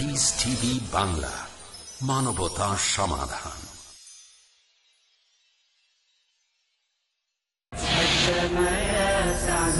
Piece TV Bangla মানবতা সমাধান ما يسعد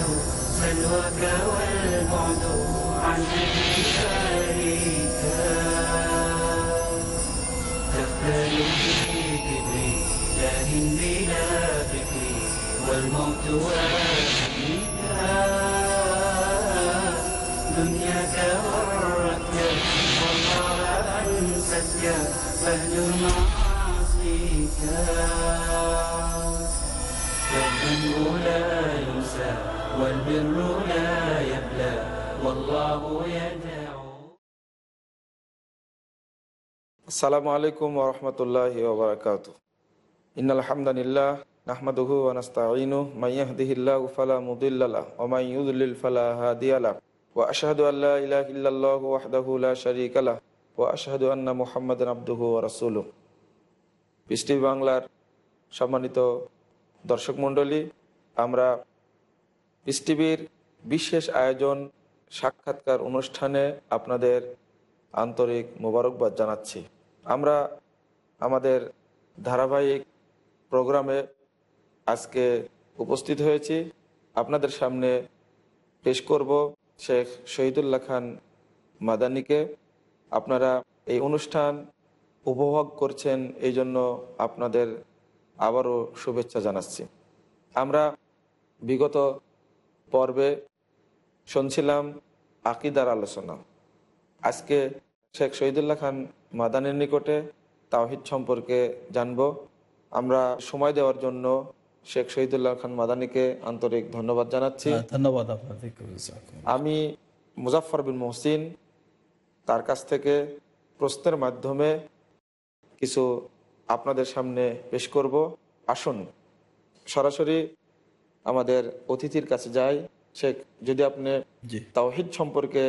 السلام عليكم ورحمة الله وبركاته. إن الحمد لله نحمده ونستعينه. من يهده الله فلا مضل له ومن يضلل فلا هادي له. وأشهد أن لا إله إلا الله وحده لا شريك له. ওয়া আশহাদু আন্না মুহাম্মাদান আবদুহু রাসূলুহু পৃষ্টি বাংলার সম্মানিত দর্শক মণ্ডলী, আমরা পিস বিশেষ আয়োজন সাক্ষাৎকার অনুষ্ঠানে আপনাদের আন্তরিক মোবারকবাদ জানাচ্ছি। আমরা আমাদের ধারাবাহিক প্রোগ্রামে আজকে উপস্থিত হয়েছি। আপনাদের সামনে পেশ করব শেখ শহীদুল্লাহ খান মাদানিকে। আপনারা এই অনুষ্ঠান উপভোগ করছেন এই জন্য আপনাদের আবারও শুভেচ্ছা জানাচ্ছি। আমরা বিগত পর্বে শুনছিলাম আকিদার আলোচনা। আজকে শেখ শহীদুল্লাহ খান মাদানের নিকটে তাওহিদ সম্পর্কে জানব। আমরা সময় দেওয়ার জন্য শেখ শহীদুল্লাহ খান মাদানিকে আন্তরিক ধন্যবাদ জানাচ্ছি। হ্যাঁ, ধন্যবাদ আমি মুজাফর বিন মহসিন তার কাছ থেকে প্রশ্নের মাধ্যমে কিছু আপনাদের সামনে পেশ করব। আসুন সরাসরি আমাদের অতিথির কাছে যাই। শেখ যদি আপনি তাওহিদ সম্পর্কে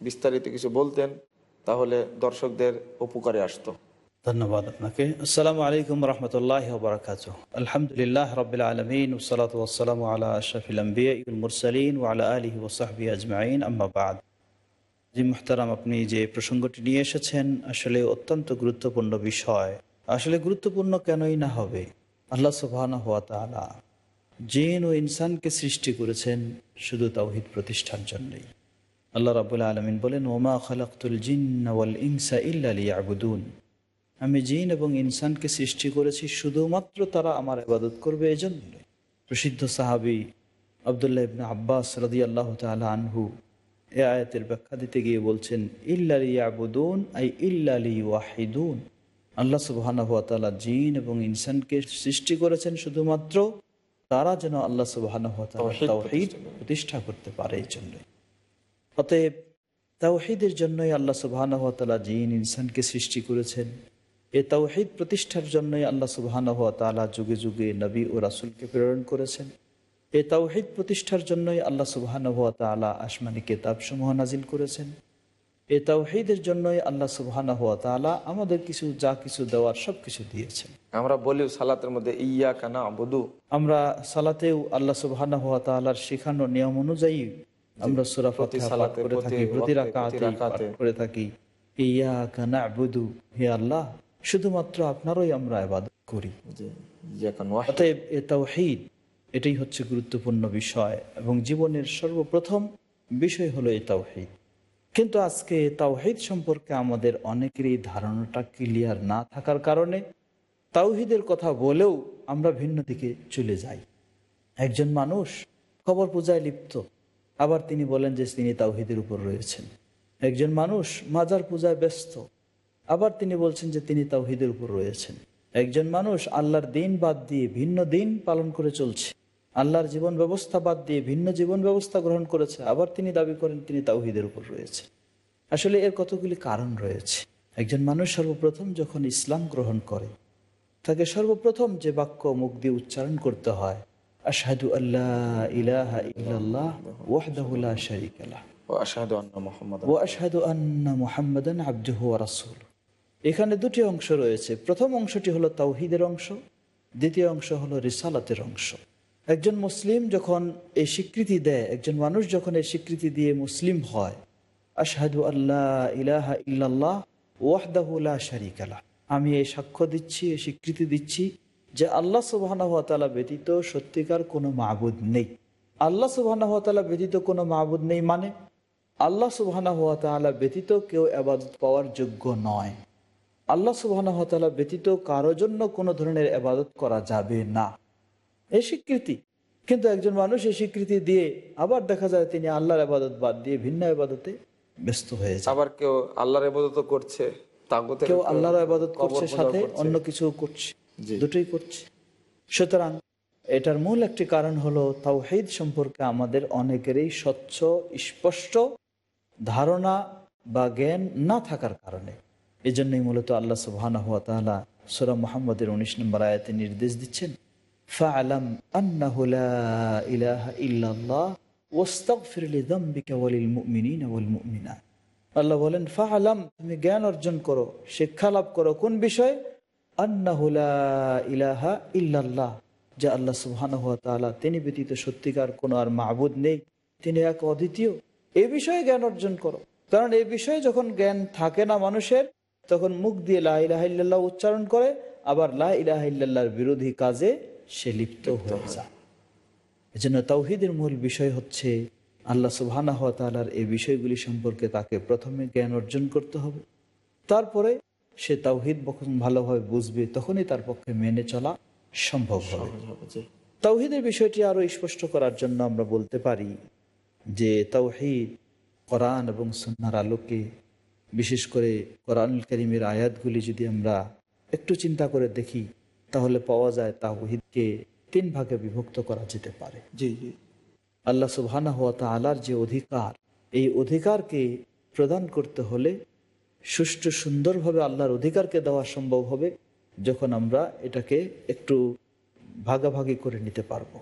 বিস্তারিত কিছু বলতেন তাহলে দর্শকদের উপকারে আসতো। ধন্যবাদ আপনাকে। আসসালামু আলাইকুম রহমতুল্লাহ বরকাত আলহামদুলিল্লাহ রবিল আলমিন ওসলাত ওসালাম আলা আশরফিল মুরসালিন ওয়ালা আলহি ওসাহবি আজমাইন আম্মাবাদ জি মুহতারাম, আপনি যে প্রসঙ্গটি নিয়ে এসেছেন আসলে অত্যন্ত গুরুত্বপূর্ণ বিষয়। আসলে গুরুত্বপূর্ণ কেনই না হবে? আল্লাহ সুবহান জিন ও ইনসানকে সৃষ্টি করেছেন শুধু তাওহিদ প্রতিষ্ঠার জন্যই। আল্লাহ রাবুল্লাহ আলমিন বলেন, ওমা খালাকুল জিন ওয়াল ইনসা ইল্লা লিয়াবুদুন। আমি জিন এবং ইনসানকে সৃষ্টি করেছি শুধুমাত্র তারা আমার ইবাদত করবে এই জন্য প্রসিদ্ধ সাহাবি আবদুল্লাহ ইবনা আব্বাস রদি আল্লাহ তালা আনহু এ আয়াতের ব্যাখ্যা দিতে গিয়ে বলছেন ইল্লালি ইয়াবুদুন আই ইল্লালি ওয়াহিদুন আল্লাহ সুবহানাহু ওয়া তাআলা জিন এবং ইনসানকে সৃষ্টি করেছেন শুধুমাত্র। তারা যেন আল্লাহ সুবহানাহু ওয়া তাআলার তাওহীদ তাওহীদ প্রতিষ্ঠা করতে পারে এই জন্য অতএব তাওহীদের জন্যই আল্লাহ সুবহানাহু ওয়া তাআলা জিন ইনসানকে সৃষ্টি করেছেন। এ তাওহীদ প্রতিষ্ঠার জন্যই আল্লাহ সুবহানাহু ওয়া তাআলা যুগে যুগে নবী ও রাসুলকে প্রেরণ করেছেন। এ তাওহীদ প্রতিষ্ঠার জন্যই আল্লাহ তাআলা আসমানি কিতাবসমূহ নাজিল করেছেন। এ তাওহীদের জন্যই আল্লাহ তাআলা আমাদের কিছু যা কিছু দেওয়ার সব কিছু দিয়েছেন। আমরা বলি সালাতের মধ্যে ইয়া কানা আবুদু আমরা সালাতেও আল্লাহ তাআলার শেখানো নিয়ম অনুযায়ী আমরা সূরা প্রতি ফাতিহা পাঠ সালাতে, করে থাকি প্রতি রাকাতে করে থাকি। ইয়াকা না'বুদু হে আল্লাহ শুধুমাত্র আপনারই আমরা ইবাদত করি। ইয়া কান। অতএব এ তাওহীদ এটাই হচ্ছে গুরুত্বপূর্ণ বিষয় এবং জীবনের সর্বপ্রথম বিষয় হলো এই তাওহীদ। কিন্তু আজকে তাওহিদ সম্পর্কে আমাদের অনেকেরই ধারণাটা ক্লিয়ার না থাকার কারণে তাওহিদের কথা বলেও আমরা ভিন্ন দিকে চলে যাই। একজন মানুষ খবর পূজায় লিপ্ত, আবার তিনি বলেন যে তিনি তাওহীদের উপর রয়েছেন। একজন মানুষ মাজার পূজায় ব্যস্ত, আবার তিনি বলছেন যে তিনি তাওহীদের উপর রয়েছেন। একজন মানুষ আল্লাহর দিন বাদ দিয়ে ভিন্ন দিন পালন করে চলছে। আল্লাহর জীবন ব্যবস্থা বাদ দিয়ে ভিন্ন জীবন ব্যবস্থা গ্রহণ করেছে আবার তিনি দাবি করেন তিনি তাওহিদের উপর রয়েছে। আসলে এর কতগুলি কারণ রয়েছে? একজন মানুষ সর্বপ্রথম যখন ইসলাম গ্রহণ করে তাকে সর্বপ্রথম যে বাক্য মুখ দিয়ে উচ্চারণ করতে হয় আশহাদু আল্লাহ ইলাহা ইল্লাল্লাহ শারীকা ও আশহাদু আন্না মুহাম্মাদান আবদুহু এখানে দুটি অংশ রয়েছে। প্রথম অংশটি হলো তাওহীদের অংশ দ্বিতীয় অংশ হলো রিসালাতের অংশ। একজন মুসলিম যখন এই স্বীকৃতি দেয়, একজন মানুষ যখন এই স্বীকৃতি দিয়ে মুসলিম হয়, আশহাদু আল্লাহ ইলাহা ইল্লাল্লাহ ওয়াহদাহুল্লাহ শারিকালা আমি এই সাক্ষ্য দিচ্ছি, এই স্বীকৃতি দিচ্ছি যে আল্লাহ সুবাহানহাতালা ব্যতীত সত্যিকার কোনো মাহবুদ নেই। আল্লাহ সুবাহানহাতালা ব্যতীত কোনো মাহবুদ নেই মানে আল্লাহ সুবাহানহাতালা ব্যতীত কেউ আবাদত পাওয়ার যোগ্য নয়। আল্লাহ সুবাহানহাতালা ব্যতীত কারও জন্য কোনো ধরনের আবাদত করা যাবে না। এই স্বীকৃতি। কিন্তু একজন মানুষ এই স্বীকৃতি দিয়ে আবার দেখা যায় তিনি আল্লাহর আবাদত বাদ দিয়ে ভিন্ন আবাদতে ব্যস্ত হয়ে যায়। আবার কেউ আল্লাহর এবাদত করছে কেউ আল্লাহর আবাদত করছে সাথে অন্য কিছু করছে দুটোই করছে। সুতরাং এটার মূল একটি কারণ হলো তাওহিদ সম্পর্কে আমাদের অনেকেরই স্বচ্ছ স্পষ্ট ধারণা বা জ্ঞান না থাকার কারণে। এই জন্যই মূলত আল্লাহ তাআলা সূরা মুহাম্মদের উনিশ নম্বর আয়াতে নির্দেশ দিচ্ছেন আন্নাহু লা ইলাহা ইল্লাল্লাহ ওয়াস্তাগফির লিযামবিকা ওয়ালিল মুমিনিনা ওয়াল মুমিনাত আল্লাহ বলেন ফাহালাম তুমি জ্ঞান অর্জন করো, শিক্ষা লাভ করো। কোন বিষয়? আন্নাহুলা ইলাহা ইল্লাল্লাহ। যে আল্লাহ সুবহান তিনি ব্যতীত সত্যিকার কোনো আর মাহবুদ নেই। তিনি এক অদ্বিতীয়। এই বিষয়ে জ্ঞান অর্জন করো। কারণ এই বিষয়ে যখন জ্ঞান থাকে না মানুষের, তখন মুখ দিয়ে লা ইলাহা ইল্লাল্লাহ উচ্চারণ করে, আবার লা ইলাহা ইল্লাল্লাহর বিরোধী কাজে সে লিপ্ত হয়ে যায়। এজন্য তৌহিদের মূল বিষয় হচ্ছে আল্লাহ সুবহানাহ ওয়া তাআলার এই বিষয়গুলি সম্পর্কে তাকে প্রথমে জ্ঞান অর্জন করতে হবে। তারপরে সে তাওহিদ যখন ভালোভাবে বুঝবে তখনই তার পক্ষে মেনে চলা সম্ভব হবে। তাওহিদের বিষয়টি আরও স্পষ্ট করার জন্য আমরা বলতে পারি যে তাওহিদ কোরআন এবং সন্ন্যার আলোকে বিশেষ করে কোরআন করিমের আয়াতগুলি যদি আমরা একটু চিন্তা করে দেখি তাহলে পাওয়া যায় তাওহিদকে তিন ভাগে বিভক্ত করা যেতে পারে। জি জি। আল্লাহ সুবহানা হাত আলার যে অধিকার এই অধিকারকে প্রদান করতে হলে সুষ্ঠু সুন্দরভাবে আল্লাহর অধিকারকে দেওয়া সম্ভব হবে যখন আমরা এটাকে একটু ভাগাভাগি করে নিতে পারব।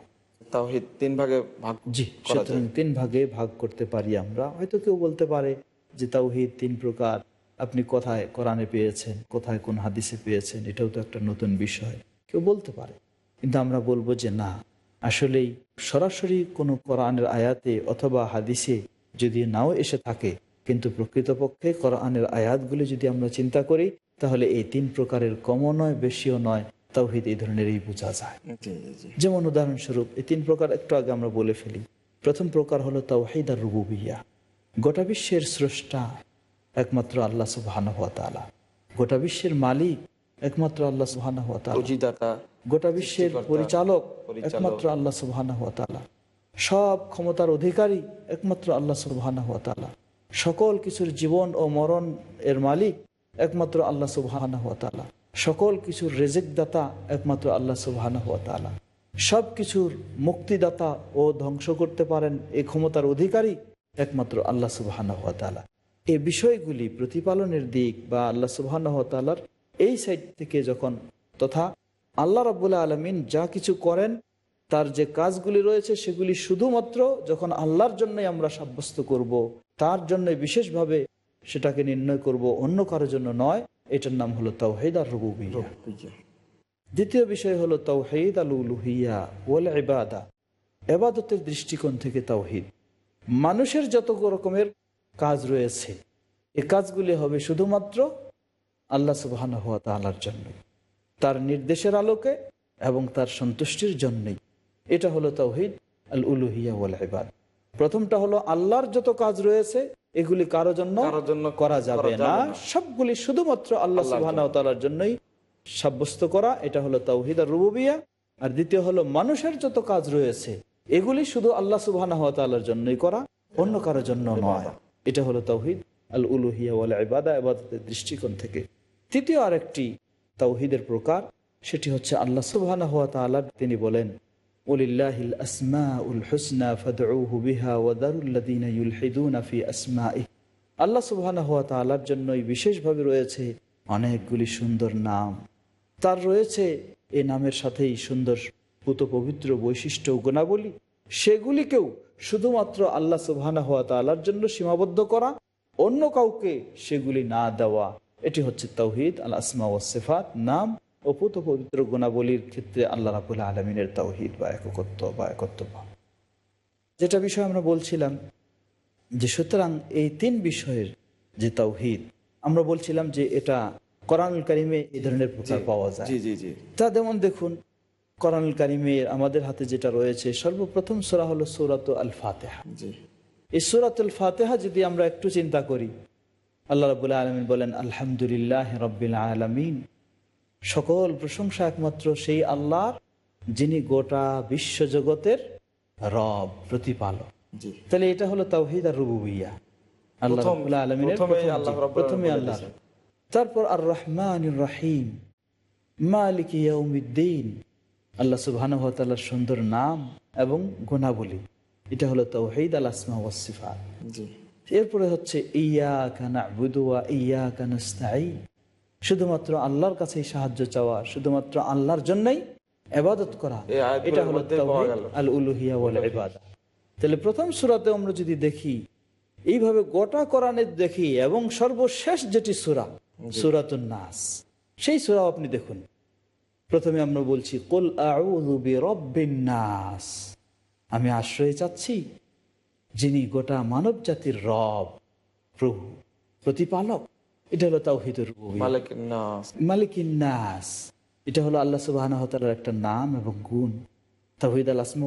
তাওহিদ তিন ভাগে ভাগ জি সুতরাং তিন ভাগে ভাগ করতে পারি আমরা। হয়তো কেউ বলতে পারে যে তাওহিদ তিন প্রকার আপনি কোথায় কোরআনে পেয়েছেন কোথায় কোন হাদিসে পেয়েছেন এটাও তো একটা নতুন বিষয়। কেউ বলতে পারে। কিন্তু আমরা বলব যে না আসলেই সরাসরি কোনো কোরআনের আয়াতে অথবা হাদিসে যদি নাও এসে থাকে কিন্তু প্রকৃতপক্ষে কোরআনের আয়াতগুলি যদি আমরা চিন্তা করি তাহলে এই তিন প্রকারের কমও নয় বেশিও নয় তাওহিদ এই ধরনেরই বোঝা যায়। যেমন উদাহরণস্বরূপ এই তিন প্রকার একটু আগে আমরা বলে ফেলি। প্রথম প্রকার হলো তাওহিদ আর রুবুবিয়া। গোটা বিশ্বের স্রষ্টা একমাত্র আল্লাহ সুবহান হাত গোটা বিশ্বের মালিক একমাত্র আল্লাহ সুবহান হাত উজিদাতা গোটা বিশ্বের পরিচালক। একমাত্র আল্লাহ সুবহান সব ক্ষমতার অধিকারী একমাত্র আল্লাহ সুবহান সকল কিছুর জীবন ও মরণ এর মালিক একমাত্র আল্লাহ সুবহান সকল কিছুর রেজেক দাতা একমাত্র আল্লাহ সুবহান সব কিছুর মুক্তিদাতা ও ধ্বংস করতে পারেন এই ক্ষমতার অধিকারী একমাত্র আল্লাহ সুবহান এই বিষয়গুলি প্রতিপালনের দিক বা আল্লাহ সুবহান এই সাইড থেকে যখন তথা আল্লাহ রাবুল্লাহ আলমিন যা কিছু করেন তার যে কাজগুলি রয়েছে সেগুলি শুধুমাত্র যখন আল্লাহর জন্যই আমরা সাব্যস্ত করব তার জন্য বিশেষভাবে সেটাকে নির্ণয় করব অন্য কারোর জন্য নয়। এটার নাম হলো তাওহিদ আর রুবুবিয়া। দ্বিতীয় বিষয় হলো তাওহিদ আল উলুহিয়া ওয়াল ইবাদা এবাদতের দৃষ্টিকোণ থেকে তাওহিদ। মানুষের যত রকমের কাজ রয়েছে। এ কাজগুলি হবে শুধুমাত্র আল্লাহ সুবাহান হওয়া তালার জন্যই। তার নির্দেশের আলোকে এবং তার সন্তুষ্টির জন্যই। এটা হলো তাওহিদ আল উলুহিয়া ওয়াল ইবাদ। প্রথমটা হলো আল্লাহর যত কাজ রয়েছে এগুলি কারও জন্য করা যাবে না। সবগুলি শুধুমাত্র আল্লাহ তাআলার জন্যই সাব্যস্ত করা। এটা হলো তাওহিদ আর রুবুবিয়া আর দ্বিতীয় হলো মানুষের যত কাজ রয়েছে এগুলি শুধু আল্লাহ তাআলার জন্যই করা অন্য কারোর জন্য নয়। এটা হলো তাওহিদ আল উলুহিয়া ওয়াল ইবাদা ইবাদতের দৃষ্টিকোণ থেকে। তৃতীয় আরেকটি তাওহিদের প্রকার, সেটি হচ্ছে আল্লাহ সুবহানাহু ওয়া তাআলা তিনি বলেন ওলিল্লাহিল আসমাউল হুসনা ফাদউহু বিহা ওয়া দারুল্লাযীনা ইউলহিদুনা ফি আসমাইহি। আল্লাহ সুবহানাহু ওয়া তাআলার জন্যই বিশেষভাবে রয়েছে অনেকগুলি সুন্দর নাম। তার রয়েছে এই নামের সাথেই সুন্দর পুত পবিত্র বৈশিষ্ট্য গুণাবলী। সেগুলিকেও শুধুমাত্র আল্লাহ সুবহানাহু ওয়া তাআলার জন্য সীমাবদ্ধ করা অন্য কাউকে সেগুলি না দেওয়া। এটি হচ্ছে তৌহিদ আল আসমা ও সেফাত নাম ও পুত পবিত্র গুণাবলীর ক্ষেত্রে আল্লাহ রাবুল আলমিনের তৌহিদ বা একত্ব বা একত্ব যেটা বিষয় আমরা বলছিলাম যে সুতরাং এই তিন বিষয়ের যে তাওহিদ আমরা বলছিলাম যে এটা কোরআনুল কারিমে এই ধরনের প্রচার পাওয়া যায়। জি জি জি। তা যেমন দেখুন কোরআনুল কারিমের আমাদের হাতে যেটা রয়েছে সর্বপ্রথম সোরা হলো সৌরাত আল ফাতেহা এই সুরাতুল ফাতেহা যদি আমরা একটু চিন্তা করি আল্লাহ রবুল্লা আলমিন বলেন আলহামদুলিল্লাহ রব্বিল আলমিন। সকল প্রশংসা একমাত্র সেই আল্লাহ যিনি গোটা বিশ্বজগতের রব প্রতিপালক। তাহলে এটা হলো তাওহিদ আর রুবুবিয়া আল্লাহ রব্বুল আলমিনের আল্লাহ প্রথমে আল্লাহ তারপর আর রহমান রাহিম। মালিক ইয়াউমিদ্দিন। আল্লাহ ওয়া সুন্দর নাম এবং গুণাবলী। এটা হলো তাওহীদ আল আসমা ওয়াস সিফাত। জি। এরপরে হচ্ছে ইয়া কানা বুদুয়া ইয়া কানাস্তাই শুধুমাত্র আল্লাহর কাছেই সাহায্য চাওয়া শুধুমাত্র আল্লাহর জন্যই এবাদত করা এটা হলো। আল উলুহিয়া ওয়াল ইবাদা। তাহলে প্রথম সুরাতে আমরা যদি দেখি এইভাবে গোটা কোরআনে দেখি এবং সর্বশেষ যেটি সুরা সূরাতুন নাস সেই সুরাও আপনি দেখুন। প্রথমে আমরা বলছি কুল নাস। আমি আশ্রয় চাচ্ছি যিনি গোটা মানব জাতির রব প্রভু প্রতিপালক। এটা হলো তাওহিদুর। মালিক নাস। এটা হলো আল্লাহ তাআলার একটা নাম এবং গুণ। তাওহিদ আল আসমা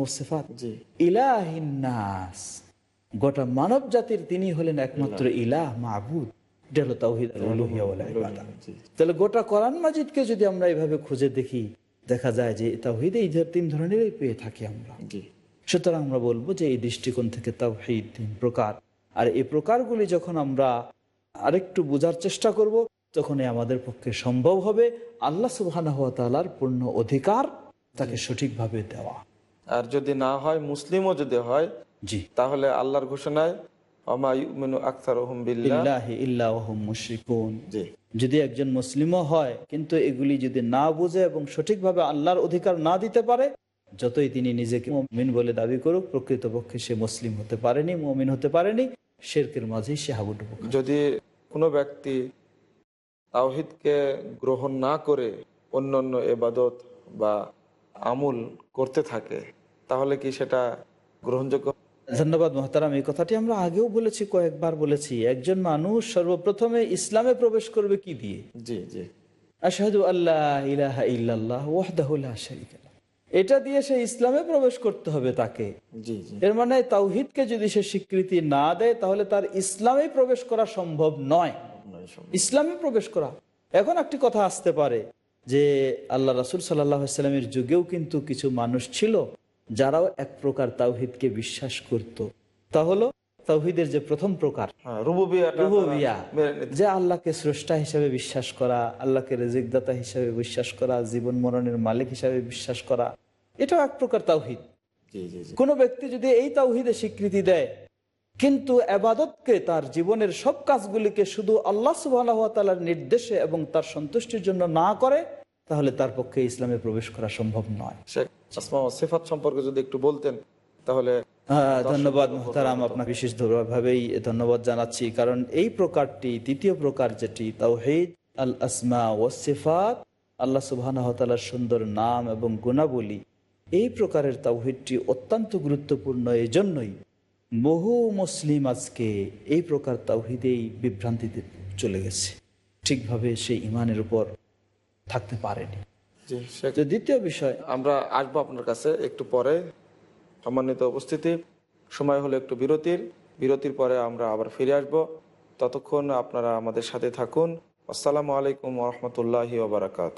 ইলাহিন নাস। গোটা মানব জাতির তিনি হলেন একমাত্র ইলাহ। মাহবুদ এটা হলো জি তাহলে গোটা কোরআন মাজিদকে যদি আমরা এইভাবে খুঁজে দেখি দেখা যায় যে তাওহিদ এই তিন ধরনেরই পেয়ে থাকি আমরা। জি। সুতরাং আমরা বলব যে এই দৃষ্টিকোণ থেকে তাওহিদ তিন প্রকার। আর এই প্রকারগুলি যখন আমরা আরেকটু বোঝার চেষ্টা করব তখনই আমাদের পক্ষে সম্ভব হবে আল্লাহ ওয়া পূর্ণ অধিকার তাকে সঠিকভাবে দেওয়া। আর যদি না হয় মুসলিমও যদি হয় জি। তাহলে আল্লাহর ঘোষণায় যদি একজন মুসলিমও হয় কিন্তু এগুলি যদি না বুঝে এবং সঠিকভাবে আল্লাহর অধিকার না দিতে পারে যতই তিনি নিজেকে মমিন বলে দাবি করুক প্রকৃতপক্ষে সে মুসলিম হতে পারেনি মমিন হতে পারেনি শেরকের মাঝেই সে হাবুডুবু খায়। যদি কোনো ব্যক্তি তাওহিদকে গ্রহণ না করে অন্য অন্য এবাদত বা আমুল করতে থাকে তাহলে কি সেটা গ্রহণযোগ্য ধন্যবাদ মহতারাম এই কথাটি আমরা আগেও বলেছি কয়েকবার বলেছি। একজন মানুষ সর্বপ্রথমে ইসলামে প্রবেশ করবে কি দিয়ে? জি জি। আশহাদু আল্লাহ ইলাহা ইল্লাল্লাহ ওয়াহদাহু লা শারীকা এটা দিয়ে সে ইসলামে প্রবেশ করতে হবে তাকে। জি জি। এর মানে তাওহিদকে যদি সে স্বীকৃতি না দেয় তাহলে তার ইসলামে প্রবেশ করা সম্ভব নয়। ইসলামে প্রবেশ করা। এখন একটি কথা আসতে পারে যে আল্লাহ রাসুল সাল্লামের যুগেও কিন্তু কিছু মানুষ ছিল যারাও এক প্রকার তাওহিদকে বিশ্বাস করত। তা হলো তাওহিদের যে প্রথম প্রকার হ্যাঁ যে আল্লাহকে স্রষ্টা হিসাবে বিশ্বাস করা আল্লাহকে রেজিকদাতা হিসাবে বিশ্বাস করা জীবন মরণের মালিক হিসাবে বিশ্বাস করা এটাও এক প্রকার তাওহিদ। কোনো ব্যক্তি যদি এই তাওহিদে স্বীকৃতি দেয় কিন্তু আবাদতকে তার জীবনের সব কাজগুলিকে শুধু আল্লাহ সুবাহর নির্দেশে এবং তার সন্তুষ্টির জন্য না করে তাহলে তার পক্ষে ইসলামে প্রবেশ করা সম্ভব নয়। আসমা ও সিফাত সম্পর্কে যদি একটু বলতেন তাহলে হ্যাঁ, ধন্যবাদ মোহতারাম আপনার বিশেষ ভাবেই ধন্যবাদ জানাচ্ছি। কারণ এই প্রকারটি তৃতীয় প্রকার যেটি তাওহিদ আল আসমা ও সিফাত আল্লাহ সুবাহ সুন্দর নাম এবং গুণাবলী এই প্রকারের তাওহিদটি অত্যন্ত গুরুত্বপূর্ণ। এই জন্যই বহু মুসলিম আজকে এই প্রকার তাওহিদেই বিভ্রান্তিতে চলে গেছে। ঠিকভাবে সেই ইমানের উপর থাকতে পারেনি। দ্বিতীয় বিষয় আমরা আসব আপনার কাছে একটু পরে। সম্মানিত উপস্থিতি সময় হলো একটু বিরতির। বিরতির পরে আমরা আবার ফিরে আসব। ততক্ষণ আপনারা আমাদের সাথে থাকুন। আসসালামু আলাইকুম রহমতুল্লাহ ওবরাকাত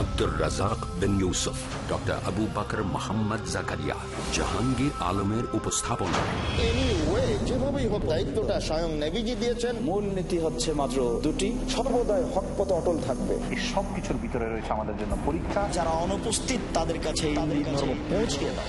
আব্দুর রাজাক বিন ইউসুফ ডক্টর আবু বাকর মোহাম্মদ জাকারিয়া জাহাঙ্গীর আলমের উপস্থাপনা। ওয়ে যেভাবেই হোক দায়িত্বটা স্বয়ং নেভিজি দিয়েছেন। মূল নীতি হচ্ছে মাত্র দুটি। সর্বদাই হক পথ অটল থাকবে। এই সব কিছুর ভিতরে রয়েছে আমাদের জন্য পরীক্ষা। যারা অনুপস্থিত তাদের কাছে পৌঁছে দাও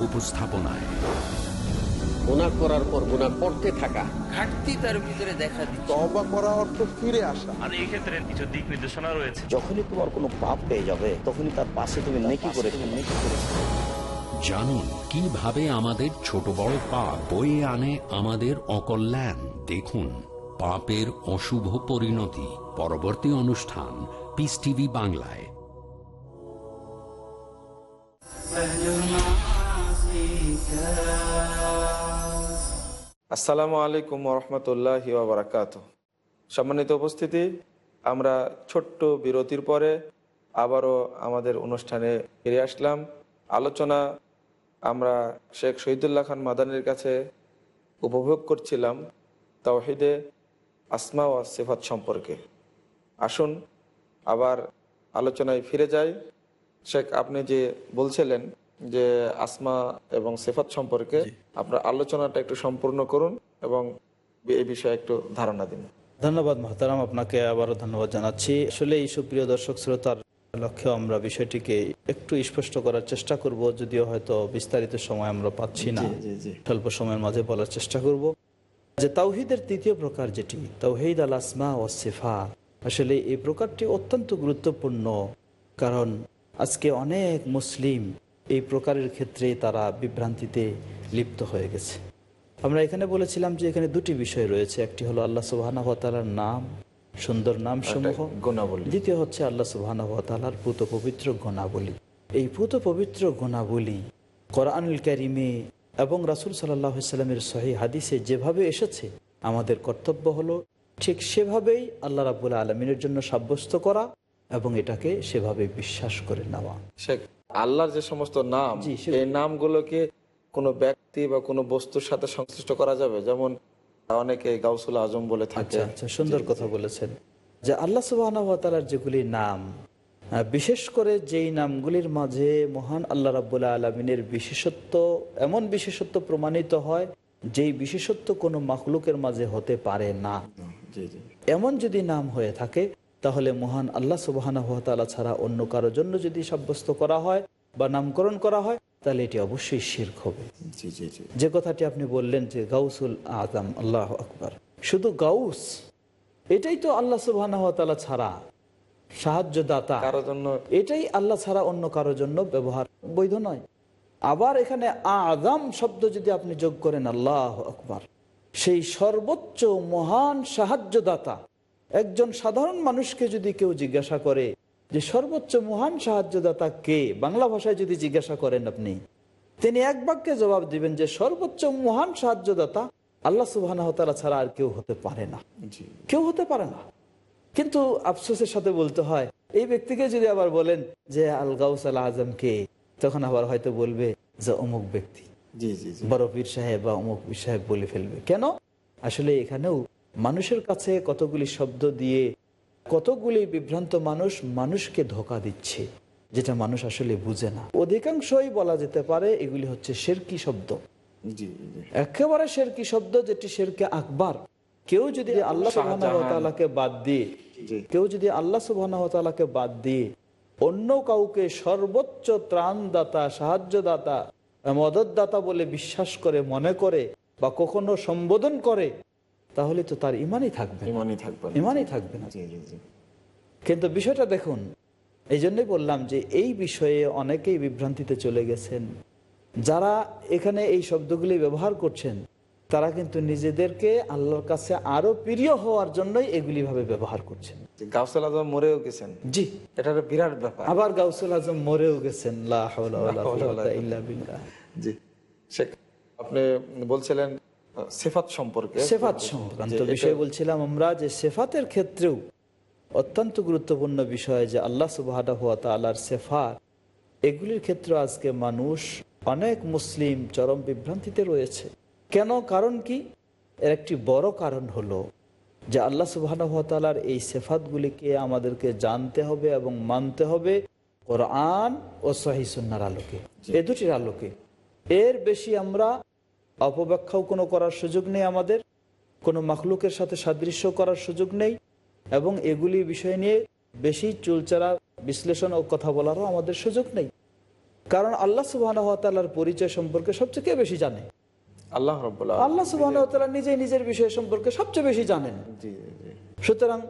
উপস্থাপনায়। গুণা করার পর গুণা করতে থাকা। ঘাটতি তার ভিতরে দেখা দিচ্ছে। তবা করা অর্থ ফিরে আসা। আর এই ক্ষেত্রে কিছু দিক নির্দেশনা রয়েছে। যখনই তোমার কোনো পাপ পেয়ে যাবে তখনই তার পাশে তুমি নেকি করে নেকি করে জানুন কীভাবে আমাদের ছোট বড় পাপ বয়ে আনে আমাদের অকল্যাণ? দেখুন পাপের অশুভ পরিণতি। পরবর্তী অনুষ্ঠান পিস টিভি বাংলায়। আসসালামু আলাইকুম রহমতুল্লাহ বারাকাত সম্মানিত উপস্থিতি, আমরা ছোট্ট বিরতির পরে আবারও আমাদের অনুষ্ঠানে ফিরে আসলাম। আলোচনা আমরা শেখ শহীদুল্লাহ খান মাদানির কাছে উপভোগ করছিলাম তাওহিদে আসমা ও সিফাত সম্পর্কে। আসুন, আবার আলোচনায় ফিরে যাই। শেখ, আপনি যে বলছিলেন যে আসমা এবং সেফাত সম্পর্কে আপনার আলোচনাটা একটু সম্পূর্ণ করুন এবং এই বিষয়ে একটু ধারণা দিন। ধন্যবাদ মহতারাম আপনাকে আবারও ধন্যবাদ জানাচ্ছি। আসলে এই সুপ্রিয় দর্শক শ্রোতার লক্ষ্যে আমরা বিষয়টিকে একটু স্পষ্ট করার চেষ্টা করব যদিও হয়তো বিস্তারিত সময় আমরা পাচ্ছি না। স্বল্প সময়ের মাঝে বলার চেষ্টা করব। যে তাওহিদের তৃতীয় প্রকার যেটি তাওহিদ আল আসমা ও সিফা আসলে এই প্রকারটি অত্যন্ত গুরুত্বপূর্ণ কারণ আজকে অনেক মুসলিম এই প্রকারের ক্ষেত্রে তারা বিভ্রান্তিতে লিপ্ত হয়ে গেছে। আমরা এখানে বলেছিলাম যে এখানে দুটি বিষয় রয়েছে। একটি হলো আল্লাহ সুবাহানহতালার নাম সুন্দর নাম সমূহ গুণাবলী। দ্বিতীয় হচ্ছে আল্লাহ সুবাহানহতালার পুত পবিত্র গুণাবলী। এই পুত পবিত্র গুণাবলী কোরআনুল কারিমে এবং রাসুল সাল্লাহ সাল্লামের সহি হাদিসে যেভাবে এসেছে আমাদের কর্তব্য হলো ঠিক সেভাবেই আল্লাহ রাবুল আলমিনের জন্য সাব্যস্ত করা এবং এটাকে সেভাবে বিশ্বাস করে নেওয়া। আল্লাহর যে সমস্ত নাম এই নামগুলোকে কোনো ব্যক্তি বা কোনো বস্তুর সাথে সংশ্লিষ্ট করা যাবে? যেমন অনেকে গাউসুল আজম বলে থাকে। আচ্ছা আচ্ছা সুন্দর কথা বলেছেন। যে আল্লাহ সুবাহর যেগুলি নাম বিশেষ করে যেই নামগুলির মাঝে মহান আল্লাহ রাবুল্লাহ আলমিনের বিশেষত্ব এমন বিশেষত্ব প্রমাণিত হয় যেই বিশেষত্ব কোনো মাখলুকের মাঝে হতে পারে না। এমন যদি নাম হয়ে থাকে তাহলে মহান আল্লাহ সুবাহানা ছাড়া অন্য কারোর জন্য যদি সাব্যস্ত করা হয় বা নামকরণ করা হয় তাহলে এটি অবশ্যই শির্ক হবে। জি জি জি। যে কথাটি আপনি বললেন যে গাউসুল আজম আল্লাহ আকবর। শুধু গাউস এটাই তো আল্লাহ সুবাহ ছাড়া। সাহায্যদাতা কারোর জন্য এটাই আল্লাহ ছাড়া অন্য কারোর জন্য ব্যবহার বৈধ নয়। আবার এখানে আজম শব্দ যদি আপনি যোগ করেন আল্লাহ আকবর। সেই সর্বোচ্চ মহান সাহায্যদাতা একজন সাধারণ মানুষকে যদি কেউ জিজ্ঞাসা করে যে সর্বোচ্চ মহান সাহায্যদাতা কে? বাংলা ভাষায় যদি জিজ্ঞাসা করেন আপনি তিনি এক বাক্যে জবাব দিবেন যে সর্বোচ্চ মহান সাহায্যদাতা আল্লাহ সুবাহ ছাড়া আর কেউ হতে পারে না। কেউ হতে পারে না। কিন্তু আফসোসের সাথে বলতে হয় এই ব্যক্তিকে যদি আবার বলেন যে আল গাউস আল আজম কে? তখন আবার হয়তো বলবে যে অমুক ব্যক্তি। পীর সাহেব বা অমুক পীর সাহেব বলে ফেলবে। কেন? আসলে এখানেও মানুষের কাছে কতগুলি শব্দ দিয়ে কতগুলি বিভ্রান্ত মানুষ মানুষকে ধোকা দিচ্ছে যেটা মানুষ আসলে বুঝে না। অধিকাংশই বলা যেতে পারে এগুলি হচ্ছে শেরকি শব্দ। একেবারে শেরকি শব্দ যেটি শেরকে আকবার। কেউ যদি আল্লাহ সুবাহকে বাদ দিয়ে কেউ যদি আল্লাহ সুবাহকে বাদ দিয়ে অন্য কাউকে সর্বোচ্চ ত্রাণদাতা সাহায্যদাতা মদতদাতা বলে বিশ্বাস করে মনে করে বা কখনো সম্বোধন করে তাহলে তো তার ইমানই থাকবে ইমানই থাকবে না। কিন্তু বিষয়টা দেখুন এই জন্যই বললাম যে এই বিষয়ে অনেকেই বিভ্রান্তিতে চলে গেছেন। যারা এখানে এই শব্দগুলি ব্যবহার করছেন তারা কিন্তু নিজেদেরকে আল্লাহর কাছে আরও প্রিয় হওয়ার জন্যই এগুলি ভাবে ব্যবহার করছেন। গাউসাল আজম মরেও গেছেন। জি। এটা বিরাট ব্যাপার। আবার গাউসুল আজম মরেও গেছেন। জি। আপনি বলছিলেন সেফাত সম্পর্কে। সেফাত সংক্রান্ত বিষয় বলছিলাম আমরা যে সেফাতের ক্ষেত্রেও অত্যন্ত গুরুত্বপূর্ণ বিষয় যে আল্লাহ সুবাহ তালার সেফাত এগুলির ক্ষেত্রে আজকে মানুষ অনেক মুসলিম চরম বিভ্রান্তিতে রয়েছে। কেন? কারণ কি? এর একটি বড় কারণ হলো যে আল্লাহ সুবাহ তালার এই সেফাতগুলিকে আমাদেরকে জানতে হবে এবং মানতে হবে কোরআন ও সহিসুন্নার আলোকে। এ দুটির আলোকে। এর বেশি আমরা অপব্যাখ্যাও কোনো করার সুযোগ নেই আমাদের কোনো মাখলুকের সাথে সাদৃশ্য করার সুযোগ নেই এবং এগুলি বিষয় নিয়ে বেশি চুলচারা বিশ্লেষণ ও কথা বলারও আমাদের সুযোগ নেই। কারণ আল্লাহ সুবাহর পরিচয় সম্পর্কে সবচেয়ে বেশি জানে? আল্লাহ আল্লাহ সুবাহ নিজেই নিজের বিষয় সম্পর্কে সবচেয়ে বেশি জানেন। সুতরাং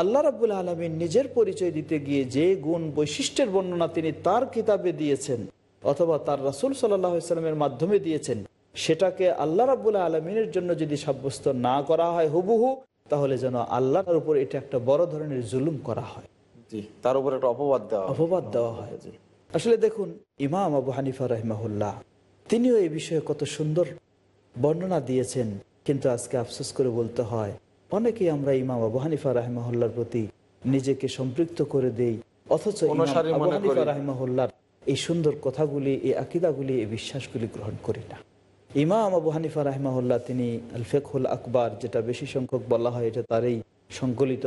আল্লাহ রাবুল আলমীর নিজের পরিচয় দিতে গিয়ে যে গুণ বৈশিষ্ট্যের বর্ণনা তিনি তার কিতাবে দিয়েছেন অথবা তার রাসুল সাল্লাহ ইসলামের মাধ্যমে দিয়েছেন সেটাকে আল্লাহ রাবুল আলমিনের জন্য যদি সাব্যস্ত না করা হয় হুবহু তাহলে যেন আল্লাহর উপর এটা একটা বড় ধরনের জুলুম করা হয়। তার উপর একটা অপবাদ দেওয়া অপবাদ দেওয়া হয়। আসলে দেখুন ইমাম আবু হানিফা রহমাহুল্লাহ তিনিও এই বিষয়ে কত সুন্দর বর্ণনা দিয়েছেন কিন্তু আজকে আফসোস করে বলতে হয় অনেকেই আমরা ইমাম আবু হানিফা রাহিমাহুল্লার প্রতি নিজেকে সম্পৃক্ত করে দেই অথচ আবু হানিফা। রাহিমাহুল্লার এই সুন্দর কথাগুলি এই আকিদাগুলি এই বিশ্বাসগুলি গ্রহণ করি না। ইমাম আবু হানিফা রাহিমাহুল্লাহ তিনি আল ফেকহুল আকবর যেটা বেশি সংখ্যক বলা হয় এটা তারই সংকলিত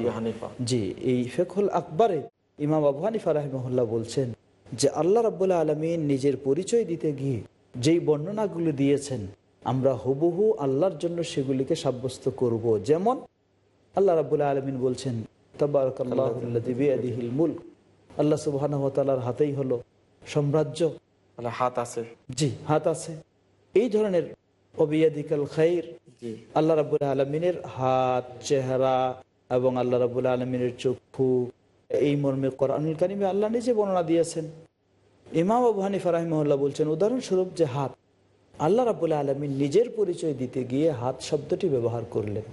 জি, হানিফা। জি এই ফেকুল আকবরে ইমাম আবু হানিফা রাহিমহল্লা বলছেন যে আল্লাহ রাবুল্লাহ আলমিন নিজের পরিচয় দিতে গিয়ে যেই বর্ণনাগুলো দিয়েছেন আমরা হুবহু আল্লাহর জন্য সেগুলিকে সাব্যস্ত করব। যেমন আল্লাহ রাবুল্লাহ আলমিন বলছেন তাবারকাল্লাহিল মুল্ক। আল্লাহ সুবাহ হাতেই হলো সাম্রাজ্য। মানে হাত আছে। জি হাত আছে। এই ধরনের অবিয়াদিকাল খাইর আল্লাহ রাবুল আলমিনের হাত চেহারা এবং আল্লাহ রাবুল আলমিনের চক্ষু এই মর্মে কোরআনুল কারিমে আল্লাহ নিজে বর্ণনা দিয়েছেন। ইমাম আবু হানিফা রাহিমহল্লা বলছেন উদাহরণস্বরূপ যে হাত আল্লাহ রাবুল আলমিন নিজের পরিচয় দিতে গিয়ে হাত শব্দটি ব্যবহার করলেন।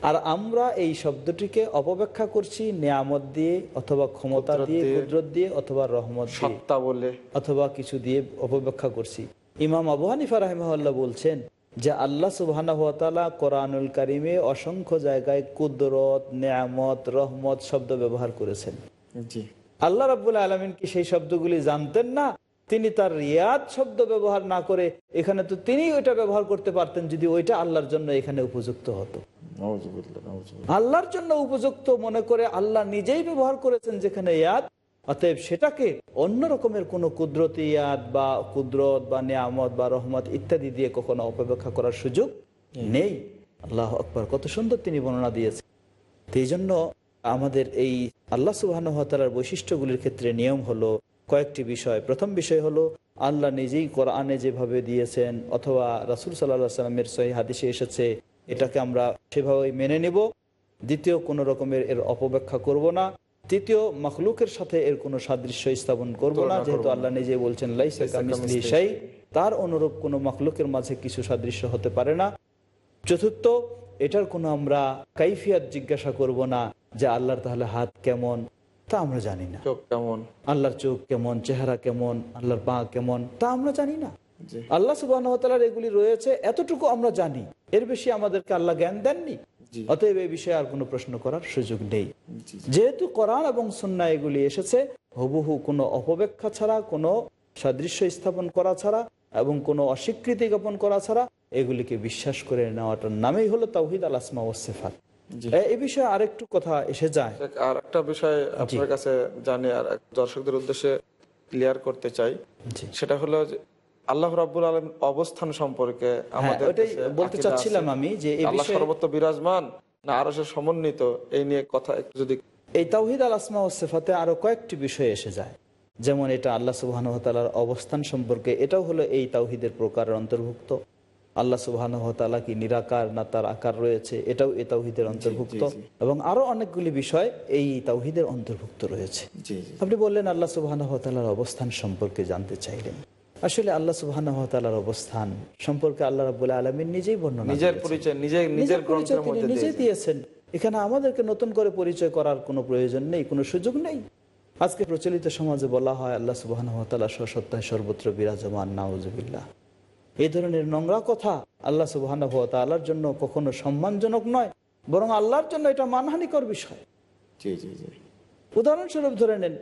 আর আমরা এই শব্দটিকে অপব্যাখ্যা করছি নিয়ামত দিয়ে অথবা ক্ষমতা দিয়ে কুদরত দিয়ে অথবা রহমত সত্তা বলে। অথবা কিছু দিয়ে অপব্যাখ্যা করছি। ইমাম আবু হানিফা রাহিমাল্লাহ বলছেন যে আল্লাহ সুবাহ কোরআনুল কারিমে অসংখ্য জায়গায় কুদরত নেয়ামত রহমত শব্দ ব্যবহার করেছেন। জি। আল্লাহ রাবুল আলমিন কি সেই শব্দগুলি জানতেন না? তিনি তার রিয়াদ শব্দ ব্যবহার না করে এখানে তো তিনি ওইটা ব্যবহার করতে পারতেন যদি ওইটা আল্লাহর জন্য এখানে উপযুক্ত হতো। আল্লাহর জন্য উপযুক্ত মনে করে আল্লাহ নিজেই ব্যবহার করেছেন যেখানে ইয়াদ। অতএব সেটাকে অন্য রকমের কোনো কুদরতি ইয়াদ বা কুদরত বা নিয়ামত বা রহমত ইত্যাদি দিয়ে কখনো অপব্যাখ্যা করার সুযোগ নেই। আল্লাহ আকবর, কত সুন্দর তিনি বর্ণনা দিয়েছেন। এই জন্য আমাদের এই আল্লাহ সুবাহর বৈশিষ্ট্যগুলির ক্ষেত্রে নিয়ম হলো কয়েকটি বিষয়। প্রথম বিষয় হলো আল্লাহ নিজেই কোরআনে যেভাবে দিয়েছেন, অথবা রাসুল সাল্লাহ সাল্লামের সহি হাদিসে এসেছে এটাকে আমরা সেভাবেই মেনে নিব। দ্বিতীয় কোনো রকমের এর অপব্যাখ্যা করব না। তৃতীয় মখলুকের সাথে এর কোনো সাদৃশ্য স্থাপন করব না। যেহেতু আল্লাহ নিজে বলছেন লাইসা লাইসা কামিসলিহি কামিসলিহি শাই। তার অনুরূপ কোনো মখলুকের মাঝে কিছু সাদৃশ্য হতে পারে না। চতুর্থ এটার কোনো আমরা কাইফিয়াত জিজ্ঞাসা করব না যে আল্লাহর তাহলে হাত কেমন? তা আমরা জানি না। চোখ কেমন? আল্লাহর চোখ কেমন? চেহারা কেমন? আল্লাহর পা কেমন? তা আমরা জানি না। আল্লাহ সুবাহ এগুলি রয়েছে এতটুকু আমরা জানি। এর বেশি আমাদেরকে আল্লাহ জ্ঞান দেননি। অতএব এই বিষয়ে আর কোনো প্রশ্ন করার সুযোগ নেই। যেহেতু কোরআন এবং সুন্না এগুলি এসেছে হুবহু কোনো অপব্যাখ্যা ছাড়া কোনো সাদৃশ্য স্থাপন করা ছাড়া এবং কোনো অস্বীকৃতি জ্ঞাপন করা ছাড়া এগুলিকে বিশ্বাস করে নেওয়াটার নামেই হলো তাওহিদ আল আসমা ও সেফাত। এ- এই বিষয়ে আরেকটু কথা এসে যায়। আর একটা বিষয় আপনার কাছে জানি আর দর্শকদের উদ্দেশ্যে ক্লিয়ার করতে চাই। সেটা হলো আল্লাহ রাব্বুল আলম অবস্থান সম্পর্কে আমাদের বলতে চাচ্ছিলাম আমি যে আল্লাহ সর্বত্র বিরাজমান না আরও সে সমন্বিত এই নিয়ে কথা একটু যদি এই তাওহিদ আল আসমা সেফাতে আরও কয়েকটি বিষয় এসে যায়। যেমন এটা আল্লাহ সুবাহর অবস্থান সম্পর্কে এটাও হলো এই তাওহিদের প্রকারের অন্তর্ভুক্ত। আল্লাহ সুবাহানহতালা কি নিরাকার না তার আকার রয়েছে এটাও এ তাওহিদের অন্তর্ভুক্ত। এবং আরও অনেকগুলি বিষয় এই তাওহিদের অন্তর্ভুক্ত রয়েছে। আপনি বললেন আল্লাহ সুবাহানহতালার অবস্থান সম্পর্কে জানতে চাইলেন। আসলে আল্লাহ সুবাহানহতালার অবস্থান সম্পর্কে আল্লাহ রাবুল্লাহ আলমিন নিজেই বর্ণনা নিজের পরিচয় নিজের নিজের পরিচয় তিনি নিজে দিয়েছেন। এখানে আমাদেরকে নতুন করে পরিচয় করার কোনো প্রয়োজন নেই কোনো সুযোগ নেই। আজকে প্রচলিত সমাজে বলা হয় আল্লাহ সুবাহ সত্তায় সর্বত্র বিরাজমান নাউজুবিল্লাহ। এই ধরনের নোংরা কথা আল্লাহ সুবাহ তাল্লার জন্য কখনো সম্মানজনক নয় বরং আল্লাহর জন্য এটা মানহানিকর বিষয়। জি জি জি। উদাহরণস্বরূপ ধরে নেন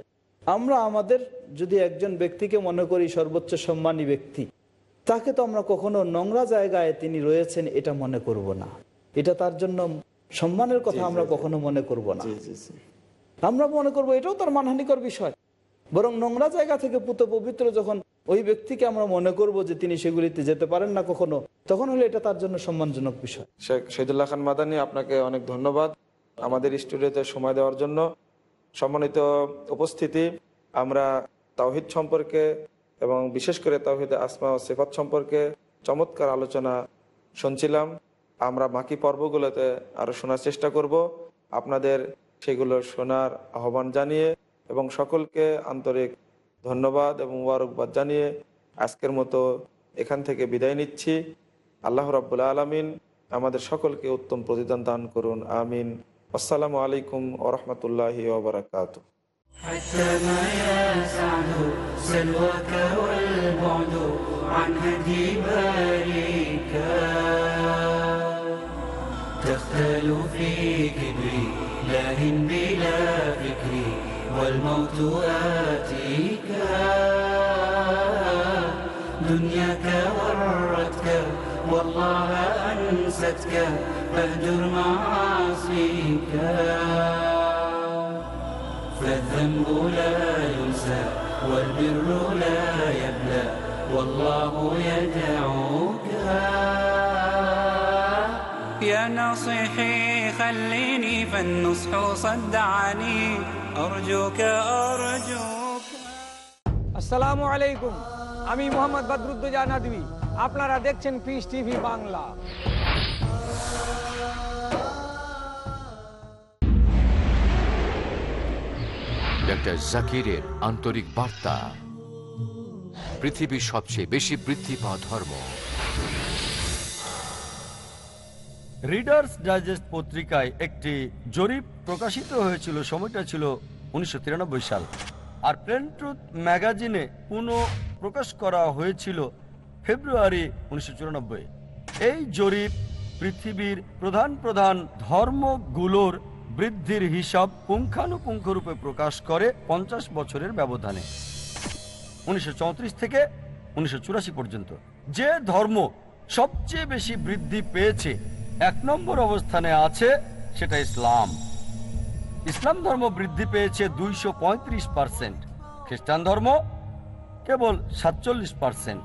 আমরা আমাদের যদি একজন ব্যক্তিকে মনে করি সর্বোচ্চ সম্মানী ব্যক্তি তাকে তো আমরা কখনো নোংরা জায়গায় তিনি রয়েছেন এটা মনে করব না। এটা তার জন্য সম্মানের কথা আমরা কখনো মনে করব না। আমরা মনে করব এটাও তার মানহানিকর বিষয়। বরং নোংরা জায়গা থেকে পুত পবিত্র যখন ওই ব্যক্তিকে আমরা মনে করব যে তিনি সেগুলিতে যেতে পারেন না কখনো তখন হলে এটা তার জন্য সম্মানজনক বিষয়। শেখ শহীদুল্লাহ খান মাদানী আপনাকে অনেক ধন্যবাদ। আমাদের স্টুডিওতে সময় দেওয়ার জন্য সম্মানিত উপস্থিতি, আমরা তাওহিদ সম্পর্কে এবং বিশেষ করে তাওহিদ আসমা ও সেফাত সম্পর্কে চমৎকার আলোচনা শুনছিলাম। আমরা বাকি পর্বগুলোতে আরও শোনার চেষ্টা করব। আপনাদের সেগুলো শোনার আহ্বান জানিয়ে এবং সকলকে আন্তরিক ধন্যবাদ এবং মুবারকবাদ জানিয়ে আজকের মতো এখান থেকে বিদায় নিচ্ছি। আল্লাহ রাব্বুল আলমিন আমাদের সকলকে উত্তম প্রতিদান দান করুন। আমিন। আসসালামু আলাইকুম ওরহমতুল্লাহি ওবরাকাত حتى ما يسعد سلواك والبعد عن هدي باريك تختل في كبري لاهن بلا فكري والموت آتيك دنياك ورتك والله أنستك فاهجر معاصيك فالذنب لا ينسى والبر لا يبلى والله يدعوك يا ناصحي خليني فالنصح صدعني أرجوك أرجوك আসসালামু আলাইকুম আমি মোহাম্মদ বদরুদ্দোজা নদী আপনারা দেখছেন পিস টিভি বাংলা। ডক্টর জাকিরের আন্তরিক বার্তা। পৃথিবীর সবচেয়ে বেশি বৃদ্ধি পাওয়া ধর্ম। রিডার্স ডাইজেস্ট পত্রিকায় একটি জরিপ প্রকাশিত হয়েছিল সময়টা ছিল উনিশশো তিরানব্বই সাল। আর প্লেন ট্রুথ ম্যাগাজিনে পুনঃ প্রকাশ করা হয়েছিল ফেব্রুয়ারি উনিশশো চুরানব্বই। এই জরিপ পৃথিবীর প্রধান প্রধান ধর্মগুলোর বৃদ্ধির হিসাব পুঙ্খানুপুঙ্খরূপে প্রকাশ করে পঞ্চাশ বছরের ব্যবধানে। উনিশশো চৌত্রিশ থেকে উনিশশো চুরাশি পর্যন্ত। যে ধর্ম সবচেয়ে বেশি বৃদ্ধি পেয়েছে, এক নম্বর অবস্থানে আছে সেটা ইসলাম। ইসলাম ধর্ম বৃদ্ধি পেয়েছে দুইশো পার্সেন্ট। খ্রিস্টান ধর্ম কেবল সাতচল্লিশ পার্সেন্ট।